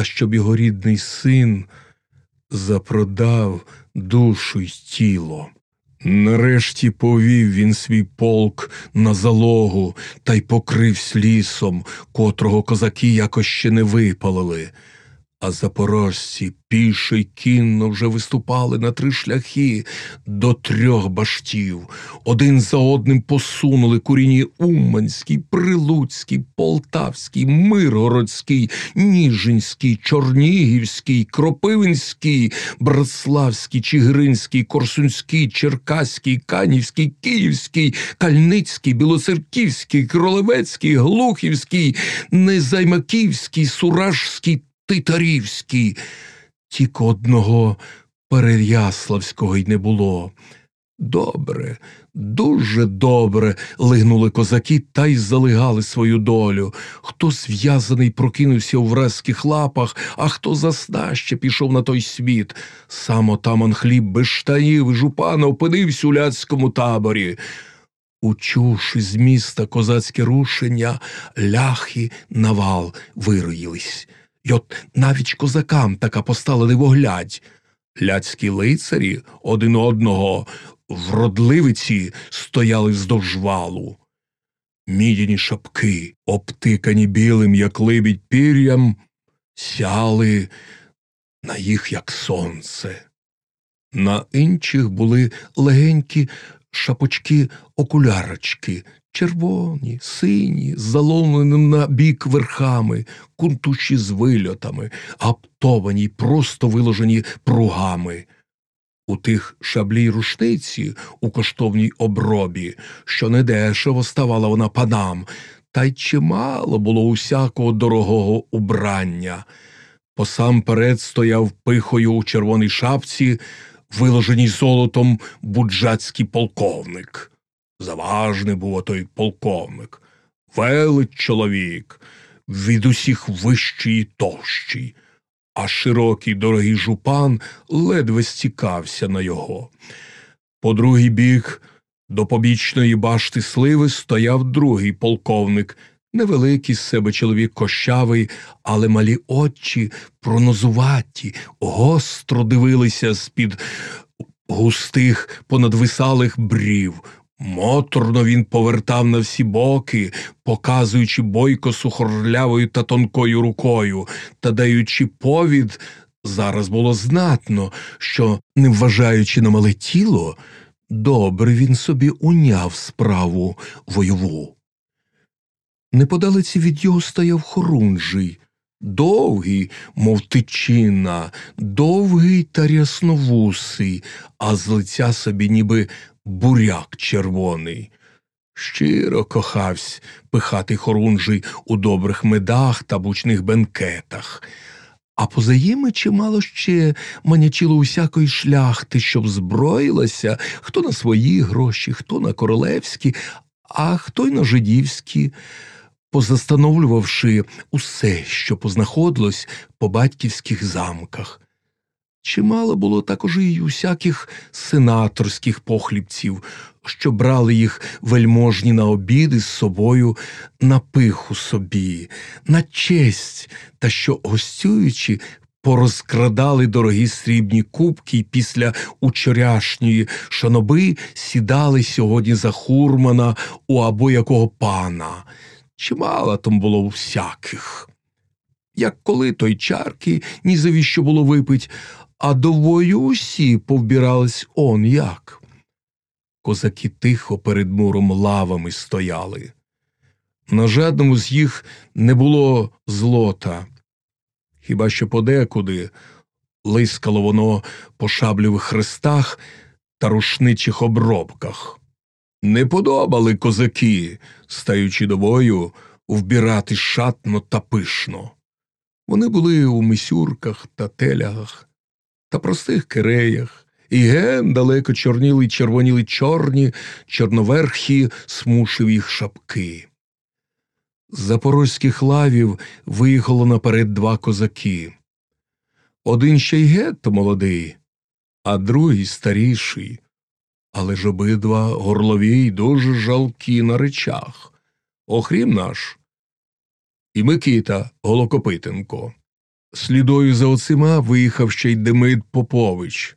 та щоб його рідний син запродав душу й тіло. Нарешті повів він свій полк на залогу та й покривсь лісом, котрого козаки якось ще не випалили. А запорожці пішо й кінно вже виступали на три шляхи до трьох баштів. Один за одним посунули куріні Уманський, Прилуцький, Полтавський, Миргородський, Ніжинський, Чорнігівський, Кропивинський, Братславський, Чигиринський, Корсунський, Черкаський, Канівський, Київський, Кальницький, Білоцерківський, Кролевецький, Глухівський, Незаймаківський, Суражський Титарівський. Тільки одного Переяславського й не було. Добре, дуже добре лигнули козаки та й залигали свою долю. Хто зв'язаний прокинувся у вразьких лапах, а хто засна ще пішов на той світ. Сам отаман хліб без штанів і жупана опинився у ляцькому таборі. Учувши з міста козацьке рушення, ляхи на вал вироїлись. Й от навіть козакам така постала невоглядь. Ляцькі лицарі один одного вродливиці стояли вздовж валу. Мідяні шапки, обтикані білим, як либідь пір'ям, сяли на їх, як сонце. На інших були легенькі шапочки окулярочки, червоні, сині, з заломленим на бік верхами, кунтуші з вильотами, аптовані, просто виложені пругами. У тих шаблі рушниці у коштовній обробі, що недешево ставала вона панам, та й чимало було усякого дорогого убрання. Посамперед стояв пихою у червоній шапці, виложеній золотом буджацький полковник. Заважний був отой полковник, велич чоловік, від усіх вищий і тощий, а широкий дорогий жупан ледве стікався на його. По другий бік до побічної башти сливи стояв другий полковник, невеликий з себе чоловік кощавий, але малі очі пронозуваті, гостро дивилися з-під густих понадвисалих брів. Моторно він повертав на всі боки, показуючи бойко сухорлявою та тонкою рукою та даючи повід, зараз було знатно, що, не вважаючи на мале тіло, добре він собі уняв справу войову. Неподалеці від його стояв хорунжий, довгий, мов тичина, довгий та рясновусий, а з лиця собі ніби буряк червоний. Щиро кохавсь пихати хорунжий у добрих медах та бучних бенкетах. А позаїми чимало ще манячило усякої шляхти, щоб зброїлася хто на свої гроші, хто на королевські, а хто й на жидівські, позастановлювавши усе, що познаходилось по батьківських замках. Чимало було також і усяких сенаторських похлібців, що брали їх вельможні на обіди з собою на пиху собі, на честь, та що, гостюючи, порозкрадали дорогі срібні кубки і після учорашньої шаноби сідали сьогодні за хурмана у або якого пана. Чимало там було всяких. Як коли той чарки ні завіщо було випить, а до усі повбирались он як. Козаки тихо перед муром лавами стояли. На жадному з їх не було злота, хіба що подекуди лискало воно по шаблевих хрестах та рушничих обробках. Не подобали козаки, стаючи до бою, вбирати шатно та пишно. Вони були у мисюрках та телягах та простих киреях, і ген далеко чорніли й червоніли чорні, чорноверхі смушив їх шапки. З запорозьких лавів виїхало наперед два козаки. Один ще й гетто молодий, а другий старіший, але ж обидва горлові й дуже жалкі на речах. Охрім наш. І Микита Голокопитенко. Слідою за оцима виїхав ще й Демид Попович.